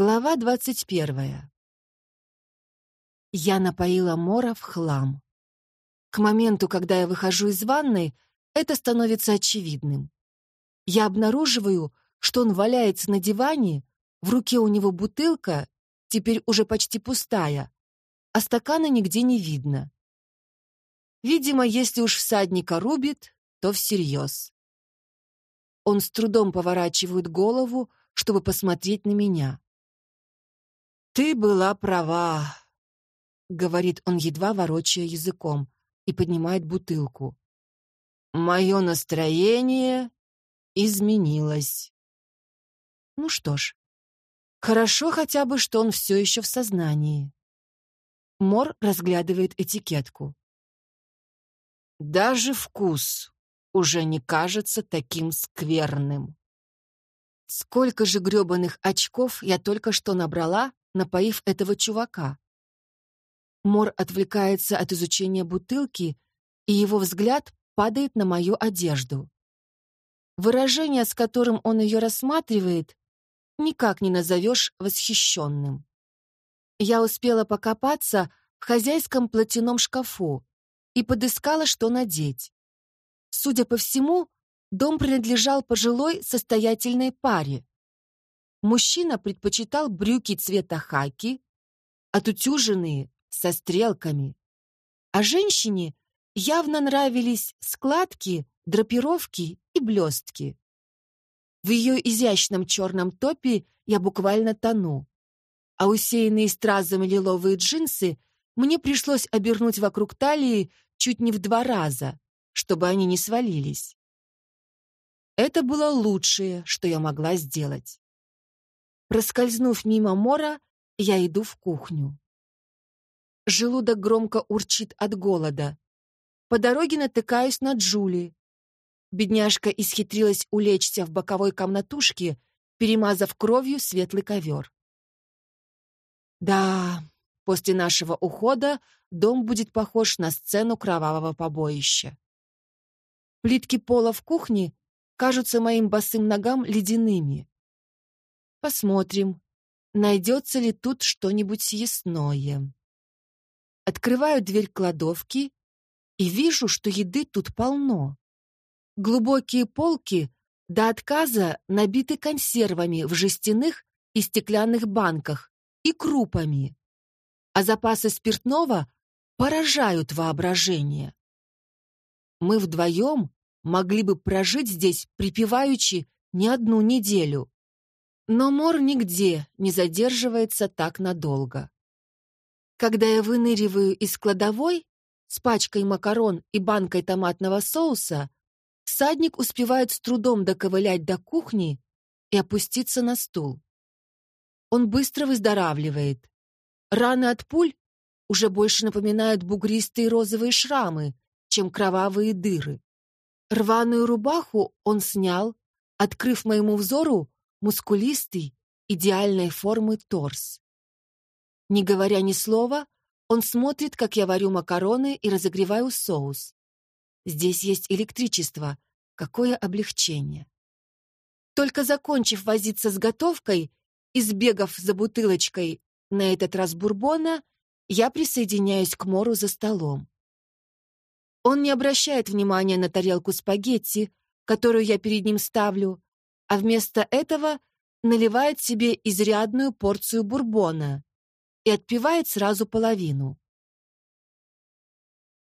Глава двадцать первая. Я напоила Мора в хлам. К моменту, когда я выхожу из ванной, это становится очевидным. Я обнаруживаю, что он валяется на диване, в руке у него бутылка, теперь уже почти пустая, а стакана нигде не видно. Видимо, если уж всадника рубит, то всерьез. Он с трудом поворачивает голову, чтобы посмотреть на меня. «Ты была права», — говорит он, едва ворочая языком, и поднимает бутылку. «Мое настроение изменилось». Ну что ж, хорошо хотя бы, что он все еще в сознании. Мор разглядывает этикетку. Даже вкус уже не кажется таким скверным. Сколько же грёбаных очков я только что набрала, напоив этого чувака. Мор отвлекается от изучения бутылки, и его взгляд падает на мою одежду. Выражение, с которым он ее рассматривает, никак не назовешь восхищенным. Я успела покопаться в хозяйском платяном шкафу и подыскала, что надеть. Судя по всему, дом принадлежал пожилой состоятельной паре. Мужчина предпочитал брюки цвета хаки, отутюженные, со стрелками. А женщине явно нравились складки, драпировки и блестки. В ее изящном черном топе я буквально тону, а усеянные стразами лиловые джинсы мне пришлось обернуть вокруг талии чуть не в два раза, чтобы они не свалились. Это было лучшее, что я могла сделать. Проскользнув мимо Мора, я иду в кухню. Желудок громко урчит от голода. По дороге натыкаюсь на Джули. Бедняжка исхитрилась улечься в боковой комнатушке, перемазав кровью светлый ковер. Да, после нашего ухода дом будет похож на сцену кровавого побоища. Плитки пола в кухне кажутся моим босым ногам ледяными. Посмотрим, найдется ли тут что-нибудь съестное. Открываю дверь кладовки и вижу, что еды тут полно. Глубокие полки до отказа набиты консервами в жестяных и стеклянных банках и крупами, а запасы спиртного поражают воображение. Мы вдвоем могли бы прожить здесь припеваючи не одну неделю. Но Мор нигде не задерживается так надолго. Когда я выныриваю из кладовой с пачкой макарон и банкой томатного соуса, всадник успевает с трудом доковылять до кухни и опуститься на стул. Он быстро выздоравливает. Раны от пуль уже больше напоминают бугристые розовые шрамы, чем кровавые дыры. Рваную рубаху он снял, открыв моему взору мускулистый, идеальной формы торс. Не говоря ни слова, он смотрит, как я варю макароны и разогреваю соус. Здесь есть электричество. Какое облегчение. Только закончив возиться с готовкой и сбегав за бутылочкой, на этот раз бурбона, я присоединяюсь к Мору за столом. Он не обращает внимания на тарелку спагетти, которую я перед ним ставлю, а вместо этого наливает себе изрядную порцию бурбона и отпивает сразу половину.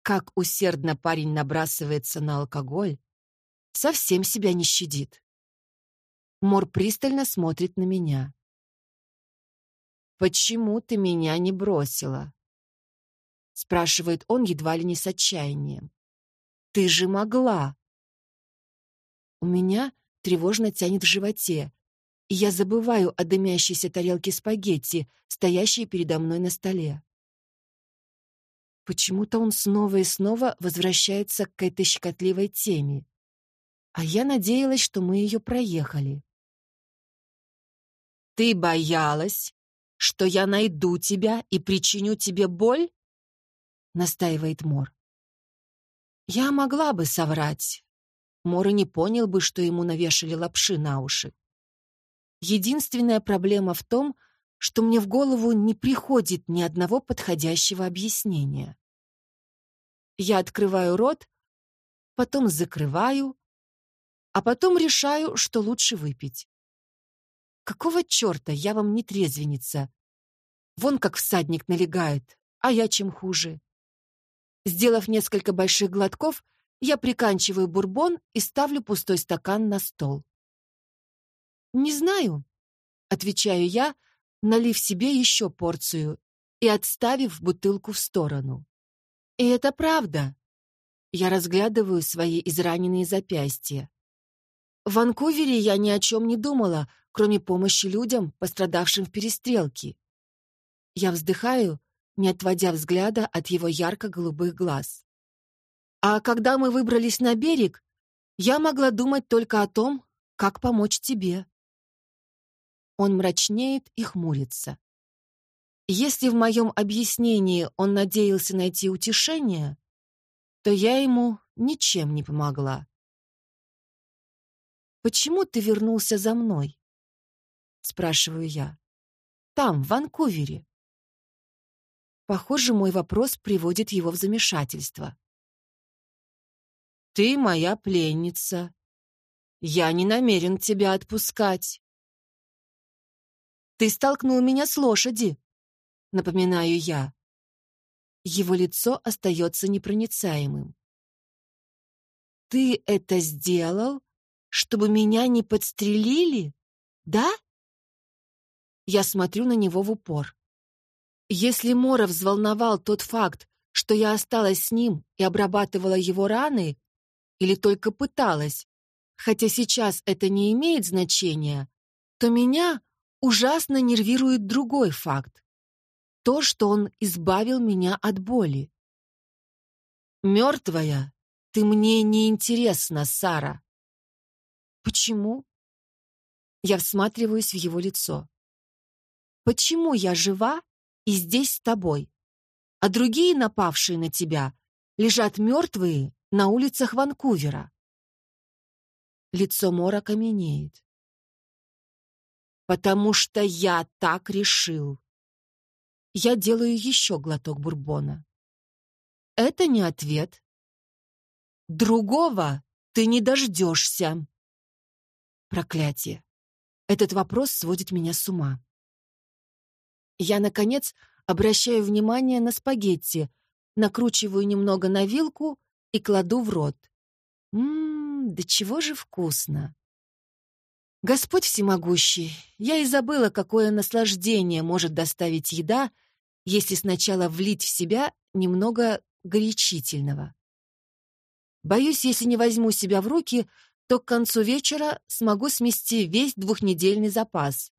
Как усердно парень набрасывается на алкоголь, совсем себя не щадит. Мор пристально смотрит на меня. «Почему ты меня не бросила?» спрашивает он едва ли не с отчаянием. «Ты же могла!» У меня тревожно тянет в животе, и я забываю о дымящейся тарелке спагетти, стоящей передо мной на столе. Почему-то он снова и снова возвращается к этой щекотливой теме. А я надеялась, что мы ее проехали. «Ты боялась, что я найду тебя и причиню тебе боль?» — настаивает Мор. Я могла бы соврать, Мора не понял бы, что ему навешали лапши на уши. Единственная проблема в том, что мне в голову не приходит ни одного подходящего объяснения. Я открываю рот, потом закрываю, а потом решаю, что лучше выпить. Какого черта я вам не трезвенница? Вон как всадник налегает, а я чем хуже. Сделав несколько больших глотков, я приканчиваю бурбон и ставлю пустой стакан на стол. «Не знаю», — отвечаю я, налив себе еще порцию и отставив бутылку в сторону. И это правда. Я разглядываю свои израненные запястья. В Ванкувере я ни о чем не думала, кроме помощи людям, пострадавшим в перестрелке. Я вздыхаю, не отводя взгляда от его ярко-голубых глаз. А когда мы выбрались на берег, я могла думать только о том, как помочь тебе. Он мрачнеет и хмурится. Если в моем объяснении он надеялся найти утешение, то я ему ничем не помогла. «Почему ты вернулся за мной?» — спрашиваю я. «Там, в Ванкувере». Похоже, мой вопрос приводит его в замешательство. «Ты моя пленница. Я не намерен тебя отпускать». «Ты столкнул меня с лошади», — напоминаю я. Его лицо остается непроницаемым. «Ты это сделал, чтобы меня не подстрелили, да?» Я смотрю на него в упор. Если Мора взволновал тот факт, что я осталась с ним и обрабатывала его раны, или только пыталась, хотя сейчас это не имеет значения, то меня ужасно нервирует другой факт. То, что он избавил меня от боли. «Мертвая, ты мне не интересна, Сара». «Почему?» Я всматриваюсь в его лицо. «Почему я жива и здесь с тобой, а другие, напавшие на тебя, лежат мертвые на улицах Ванкувера?» Лицо Мора каменеет потому что я так решил. Я делаю еще глоток бурбона. Это не ответ. Другого ты не дождешься. Проклятие. Этот вопрос сводит меня с ума. Я, наконец, обращаю внимание на спагетти, накручиваю немного на вилку и кладу в рот. Ммм, да чего же вкусно. Господь всемогущий, я и забыла, какое наслаждение может доставить еда, если сначала влить в себя немного горячительного. Боюсь, если не возьму себя в руки, то к концу вечера смогу смести весь двухнедельный запас,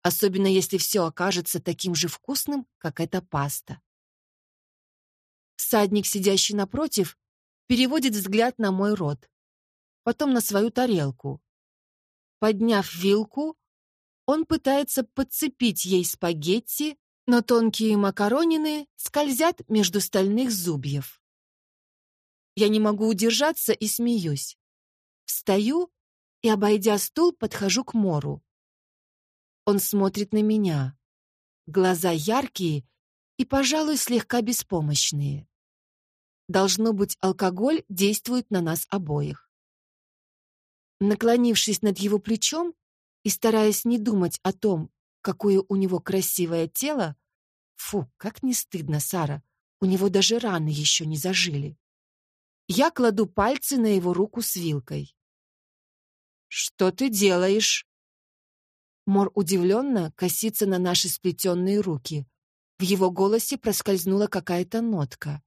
особенно если все окажется таким же вкусным, как эта паста. Садник, сидящий напротив, переводит взгляд на мой рот, потом на свою тарелку. Подняв вилку, он пытается подцепить ей спагетти, но тонкие макаронины скользят между стальных зубьев. Я не могу удержаться и смеюсь. Встаю и, обойдя стул, подхожу к Мору. Он смотрит на меня. Глаза яркие и, пожалуй, слегка беспомощные. Должно быть, алкоголь действует на нас обоих. Наклонившись над его плечом и стараясь не думать о том, какое у него красивое тело, фу, как не стыдно, Сара, у него даже раны еще не зажили. Я кладу пальцы на его руку с вилкой. «Что ты делаешь?» Мор удивленно косится на наши сплетенные руки. В его голосе проскользнула какая-то нотка.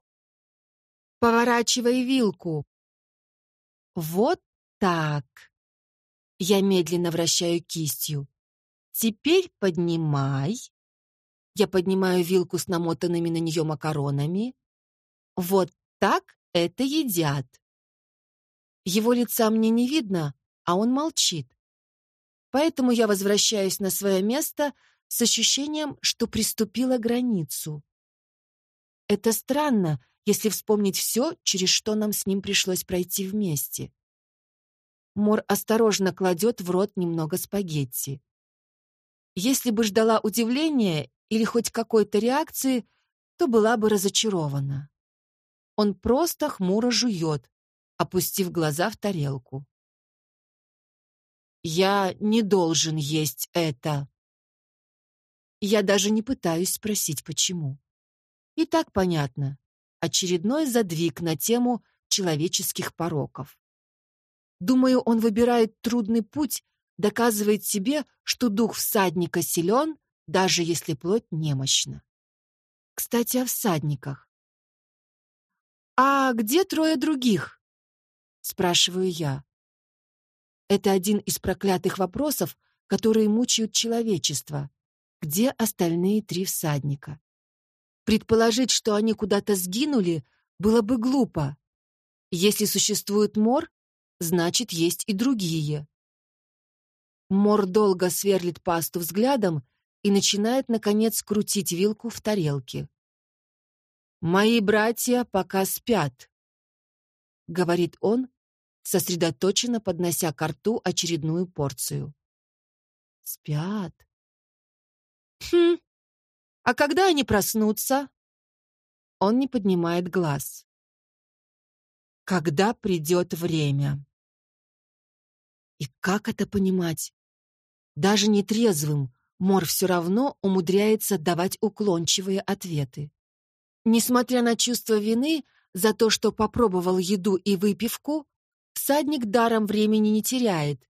«Поворачивай вилку!» «Вот так. Я медленно вращаю кистью. Теперь поднимай. Я поднимаю вилку с намотанными на нее макаронами. Вот так это едят. Его лица мне не видно, а он молчит. Поэтому я возвращаюсь на свое место с ощущением, что приступила границу. Это странно, если вспомнить все, через что нам с ним пришлось пройти вместе. Мор осторожно кладет в рот немного спагетти. Если бы ждала удивления или хоть какой-то реакции, то была бы разочарована. Он просто хмуро жует, опустив глаза в тарелку. «Я не должен есть это». Я даже не пытаюсь спросить, почему. И так понятно. Очередной задвиг на тему человеческих пороков. Думаю, он выбирает трудный путь, доказывает себе, что дух всадника силен, даже если плоть немощна. Кстати, о всадниках. «А где трое других?» — спрашиваю я. Это один из проклятых вопросов, которые мучают человечество. Где остальные три всадника? Предположить, что они куда-то сгинули, было бы глупо. Если существует мор, значит, есть и другие. Мор долго сверлит пасту взглядом и начинает, наконец, крутить вилку в тарелке. «Мои братья пока спят», — говорит он, сосредоточенно поднося к рту очередную порцию. «Спят?» «Хм, а когда они проснутся?» Он не поднимает глаз. «Когда придет время?» И как это понимать? Даже нетрезвым Мор все равно умудряется давать уклончивые ответы. Несмотря на чувство вины за то, что попробовал еду и выпивку, всадник даром времени не теряет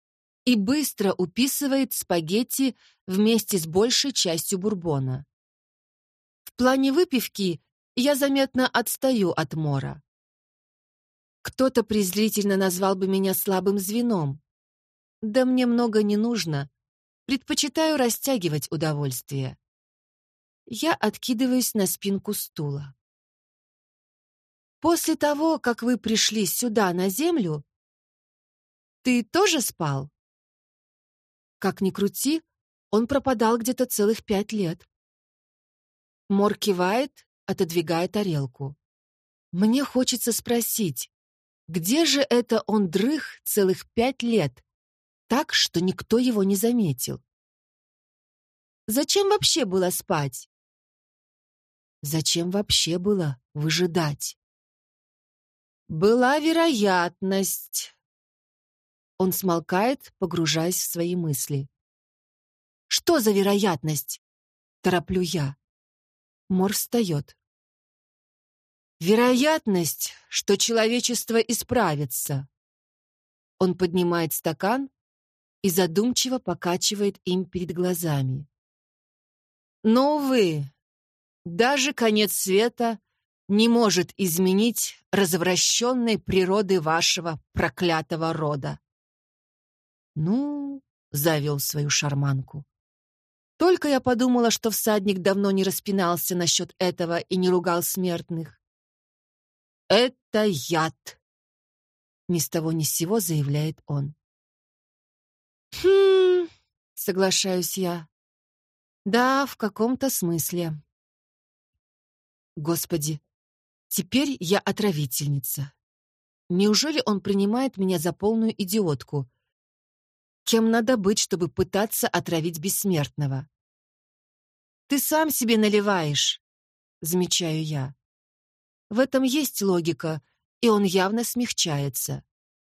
и быстро уписывает спагетти вместе с большей частью бурбона. В плане выпивки я заметно отстаю от Мора. Кто-то презрительно назвал бы меня слабым звеном. Да мне много не нужно. Предпочитаю растягивать удовольствие. Я откидываюсь на спинку стула. После того, как вы пришли сюда, на землю, ты тоже спал? Как ни крути, он пропадал где-то целых пять лет. Мор кивает, отодвигая тарелку. Мне хочется спросить, где же это он дрых целых пять лет, так, что никто его не заметил? Зачем вообще было спать? Зачем вообще было выжидать? Была вероятность. Он смолкает, погружаясь в свои мысли. Что за вероятность? Тороплю я. Мор встает. Вероятность, что человечество исправится. Он поднимает стакан и задумчиво покачивает им перед глазами. Но, увы, даже конец света не может изменить развращенной природы вашего проклятого рода. Ну, завел свою шарманку. Только я подумала, что всадник давно не распинался насчет этого и не ругал смертных. «Это яд!» Ни с того ни с сего заявляет он. «Хм...» — соглашаюсь я. «Да, в каком-то смысле». Господи, теперь я отравительница. Неужели он принимает меня за полную идиотку? Кем надо быть, чтобы пытаться отравить бессмертного? «Ты сам себе наливаешь», — замечаю я. В этом есть логика, и он явно смягчается.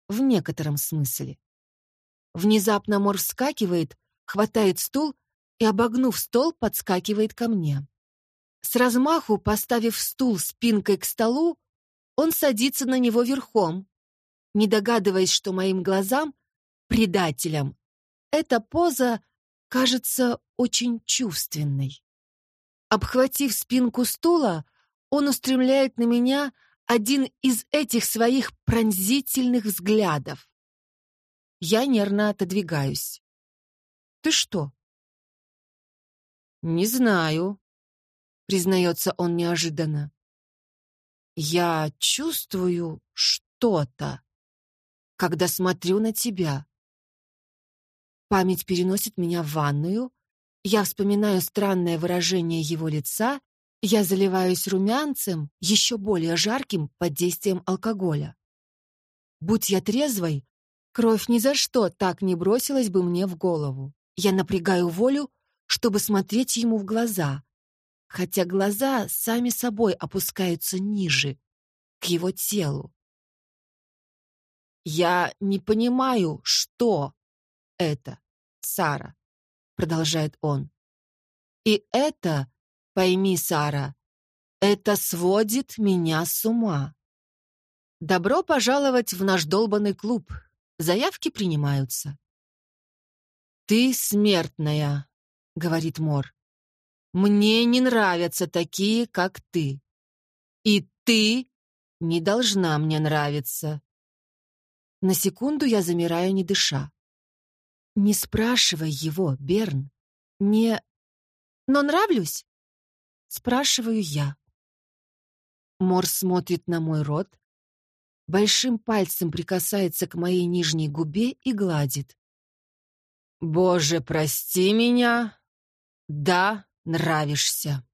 В некотором смысле. Внезапно Мор вскакивает, хватает стул и, обогнув стол, подскакивает ко мне. С размаху, поставив стул спинкой к столу, он садится на него верхом, не догадываясь, что моим глазам, предателям, эта поза кажется очень чувственной. Обхватив спинку стула, он устремляет на меня один из этих своих пронзительных взглядов. Я нервно отодвигаюсь. «Ты что?» «Не знаю», — признается он неожиданно. «Я чувствую что-то, когда смотрю на тебя». Память переносит меня в ванную, я вспоминаю странное выражение его лица, я заливаюсь румянцем, еще более жарким под действием алкоголя. Будь я трезвой, Кровь ни за что так не бросилась бы мне в голову. Я напрягаю волю, чтобы смотреть ему в глаза, хотя глаза сами собой опускаются ниже, к его телу. «Я не понимаю, что это, Сара», — продолжает он. «И это, пойми, Сара, это сводит меня с ума. Добро пожаловать в наш долбанный клуб. Заявки принимаются». «Ты смертная», — говорит Мор. «Мне не нравятся такие, как ты. И ты не должна мне нравиться». На секунду я замираю, не дыша. «Не спрашивай его, Берн. Не... Но нравлюсь?» Спрашиваю я. Мор смотрит на мой рот, большим пальцем прикасается к моей нижней губе и гладит. «Боже, прости меня. Да, нравишься».